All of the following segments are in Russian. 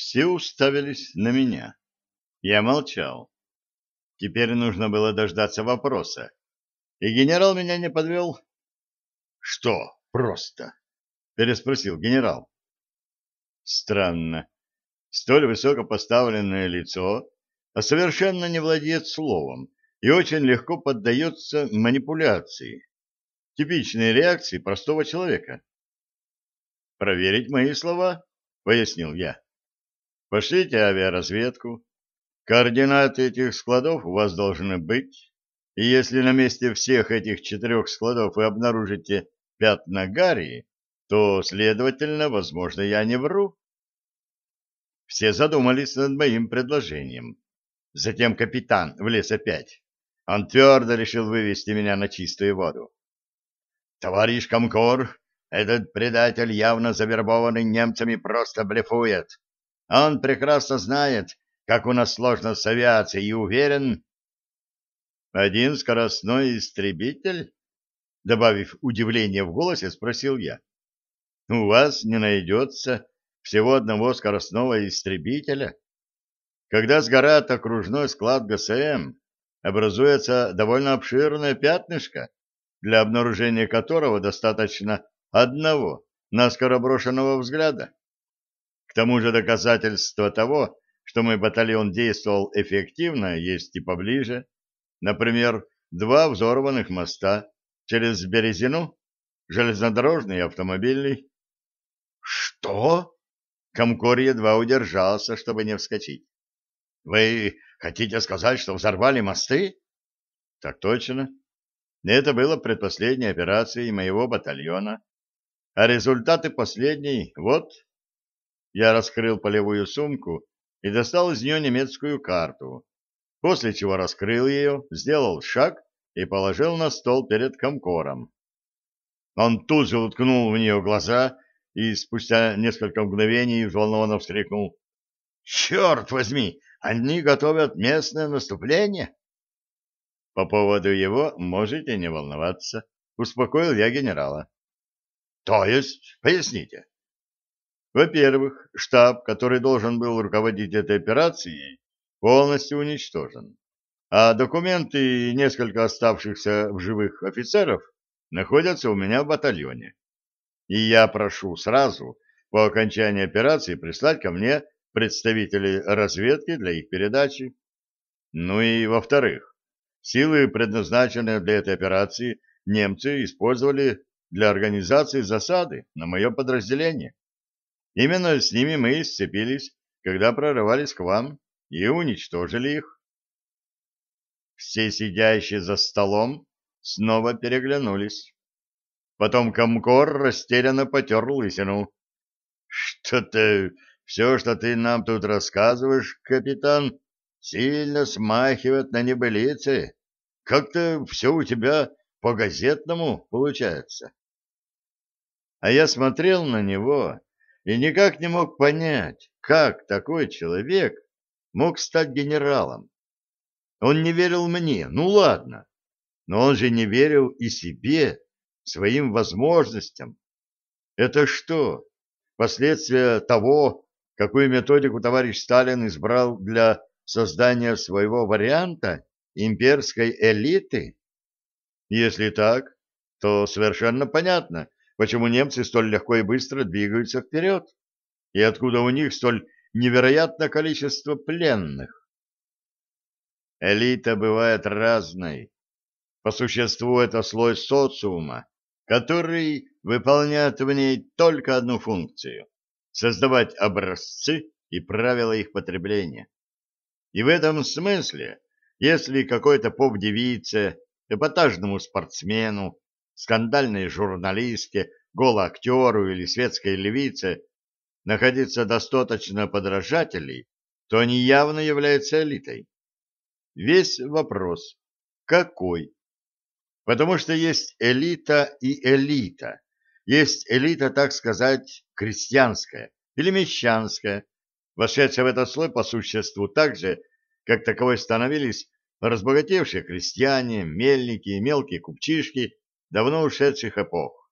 Все уставились на меня. Я молчал. Теперь нужно было дождаться вопроса. И генерал меня не подвел. — Что просто? — переспросил генерал. Странно. Столь высокопоставленное лицо, а совершенно не владеет словом и очень легко поддается манипуляции. Типичные реакции простого человека. «Проверить мои слова», — пояснил я. «Пошлите авиаразведку. Координаты этих складов у вас должны быть. И если на месте всех этих четырех складов вы обнаружите пятна гари, то, следовательно, возможно, я не вру. Все задумались над моим предложением. Затем капитан влез опять. Он твердо решил вывести меня на чистую воду. «Товарищ Комкор, этот предатель, явно завербованный немцами, просто блефует. Он прекрасно знает, как у нас сложно с авиацией, и уверен...» «Один скоростной истребитель?» Добавив удивление в голосе, спросил я. «У вас не найдется всего одного скоростного истребителя. Когда сгорает окружной склад ГСМ, образуется довольно обширное пятнышко, для обнаружения которого достаточно одного наскоро брошенного взгляда. К тому же доказательства того, что мой батальон действовал эффективно, есть и поближе. Например, два взорванных моста через Березину, железнодорожный и автомобильный. «Что?» Комкор едва удержался, чтобы не вскочить. «Вы хотите сказать, что взорвали мосты?» «Так точно. Это было предпоследней операцией моего батальона. А результаты последней — вот». Я раскрыл полевую сумку и достал из нее немецкую карту, после чего раскрыл ее, сделал шаг и положил на стол перед Комкором. Он тут же уткнул в нее глаза и спустя несколько мгновений взволнованно вскрикнул. «Черт возьми! Они готовят местное наступление!» «По поводу его можете не волноваться», — успокоил я генерала. «То есть? Поясните». Во-первых, штаб, который должен был руководить этой операцией, полностью уничтожен, а документы и несколько оставшихся в живых офицеров находятся у меня в батальоне и я прошу сразу по окончании операции прислать ко мне представителей разведки для их передачи. Ну и во-вторых, силы, предназначенные для этой операции, немцы использовали для организации засады на мое подразделение. Именно с ними мы и сцепились, когда прорывались к вам, и уничтожили их. Все сидящие за столом снова переглянулись. Потом Комкор растерянно потер лысину. — Что-то все, что ты нам тут рассказываешь, капитан, сильно смахивает на небылицы. Как-то все у тебя по-газетному получается. А я смотрел на него и никак не мог понять, как такой человек мог стать генералом. Он не верил мне, ну ладно, но он же не верил и себе своим возможностям. Это что, последствия того, какую методику товарищ Сталин избрал для создания своего варианта имперской элиты? Если так, то совершенно понятно, почему немцы столь легко и быстро двигаются вперед, и откуда у них столь невероятное количество пленных. Элита бывает разной. По существу это слой социума, который выполняет в ней только одну функцию — создавать образцы и правила их потребления. И в этом смысле, если какой-то поп-девице, эпатажному спортсмену, скандальной журналистке, голоактеру или светской левице находится достаточно подражателей, то они явно являются элитой. Весь вопрос – какой Потому что есть элита и элита. Есть элита, так сказать, крестьянская или мещанская, вошедшая в этот слой по существу так же, как таковой становились разбогатевшие крестьяне, мельники и мелкие купчишки давно ушедших эпох.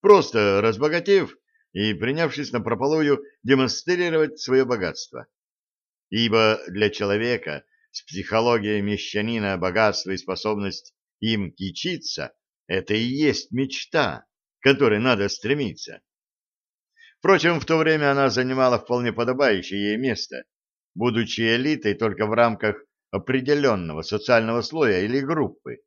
Просто разбогатев, и принявшись напропалую демонстрировать свое богатство. Ибо для человека с психологией мещанина богатство и способность им кичиться — это и есть мечта, к которой надо стремиться. Впрочем, в то время она занимала вполне подобающее ей место, будучи элитой только в рамках определенного социального слоя или группы.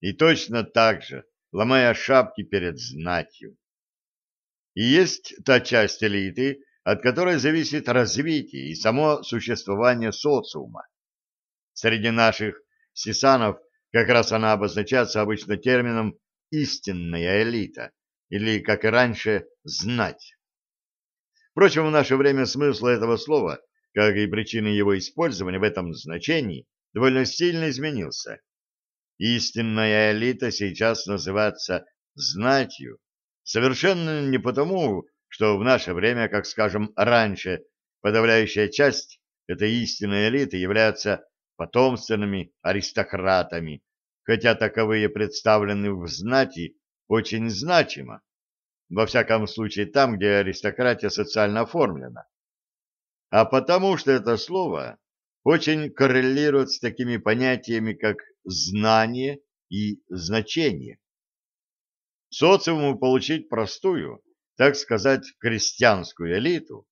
И точно так же, ломая шапки перед знатью. И есть та часть элиты, от которой зависит развитие и само существование социума. Среди наших сисанов как раз она обозначается обычно термином «истинная элита» или, как и раньше, «знать». Впрочем, в наше время смысл этого слова, как и причины его использования в этом значении, довольно сильно изменился. Истинная элита сейчас называется знатью, совершенно не потому, что в наше время, как скажем, раньше, подавляющая часть этой истинной элиты является потомственными аристократами, хотя таковые представлены в знати очень значимо, во всяком случае там, где аристократия социально оформлена. А потому что это слово очень коррелирует с такими понятиями, как знание и значение. Социуму получить простую, так сказать, крестьянскую элиту,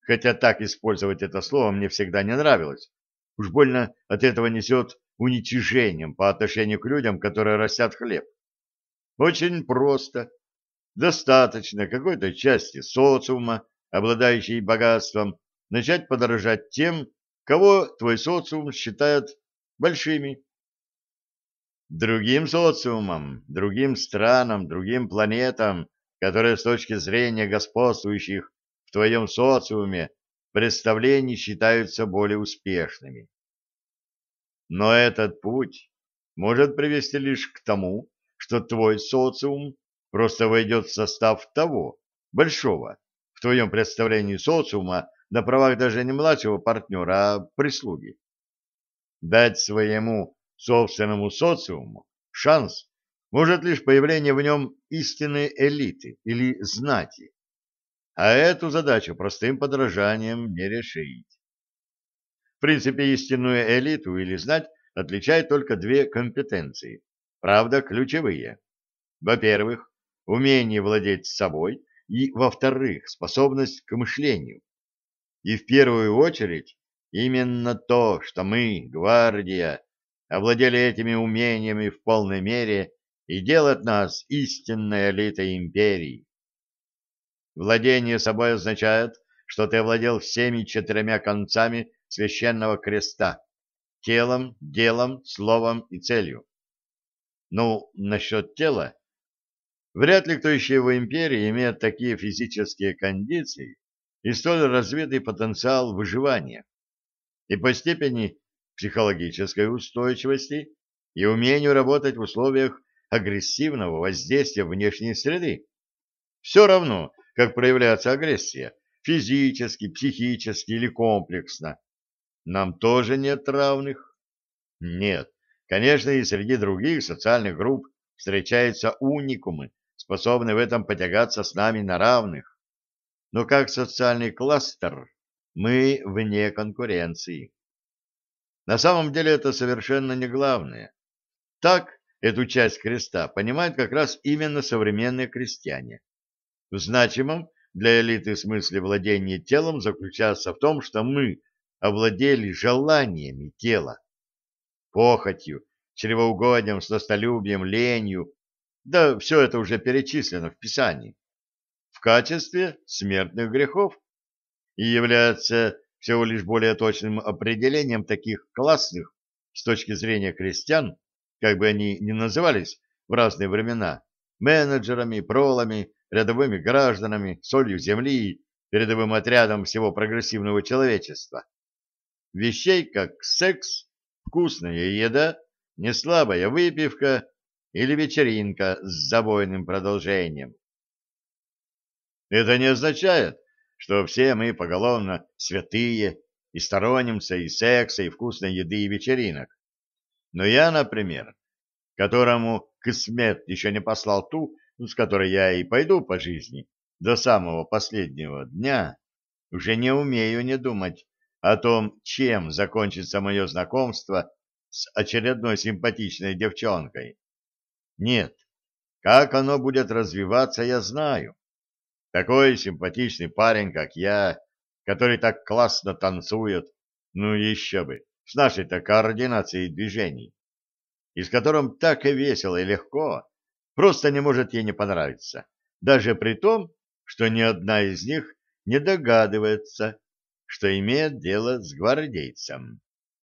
хотя так использовать это слово мне всегда не нравилось, уж больно от этого несет уничижением по отношению к людям, которые растят хлеб. Очень просто. Достаточно какой-то части социума, обладающей богатством, начать подражать тем, кого твой социум считает большими. Другим социумам, другим странам, другим планетам, которые с точки зрения господствующих в твоем социуме представлений считаются более успешными. Но этот путь может привести лишь к тому, что твой социум просто войдет в состав того, большого, в твоем представлении социума, на правах даже не младшего партнера, а прислуги. Дать своему собственному социуму шанс может лишь появление в нем истинной элиты или знати, а эту задачу простым подражанием не решить. В принципе, истинную элиту или знать отличают только две компетенции, правда, ключевые. Во-первых, умение владеть собой, и, во-вторых, способность к мышлению. И в первую очередь именно то, что мы, гвардия, овладели этими умениями в полной мере и делает нас истинной элитой империи. Владение собой означает, что ты овладел всеми четырьмя концами священного креста — телом, делом, словом и целью. Ну, насчет тела. Вряд ли кто еще в империи имеет такие физические кондиции, и столь развитый потенциал выживания и по степени психологической устойчивости и умению работать в условиях агрессивного воздействия внешней среды. Все равно, как проявляется агрессия, физически, психически или комплексно. Нам тоже нет равных? Нет. Конечно, и среди других социальных групп встречаются уникумы, способные в этом потягаться с нами на равных но как социальный кластер мы вне конкуренции. На самом деле это совершенно не главное. Так эту часть креста понимают как раз именно современные крестьяне. В значимом для элиты смысле владения телом заключается в том, что мы овладели желаниями тела, похотью, чревоугодием, сластолюбием, ленью, да все это уже перечислено в Писании в качестве смертных грехов и является всего лишь более точным определением таких классных с точки зрения крестьян, как бы они ни назывались в разные времена, менеджерами, пролами, рядовыми гражданами, солью земли, передовым отрядом всего прогрессивного человечества. Вещей, как секс, вкусная еда, неслабая выпивка или вечеринка с забойным продолжением. Это не означает, что все мы поголовно святые и сторонимся и секса, и вкусной еды, и вечеринок. Но я, например, которому Кысмет еще не послал ту, с которой я и пойду по жизни, до самого последнего дня уже не умею не думать о том, чем закончится мое знакомство с очередной симпатичной девчонкой. Нет, как оно будет развиваться, я знаю. Такой симпатичный парень, как я, который так классно танцует, ну еще бы, с нашей-то координацией движений, и с которым так и весело и легко, просто не может ей не понравиться, даже при том, что ни одна из них не догадывается, что имеет дело с гвардейцем.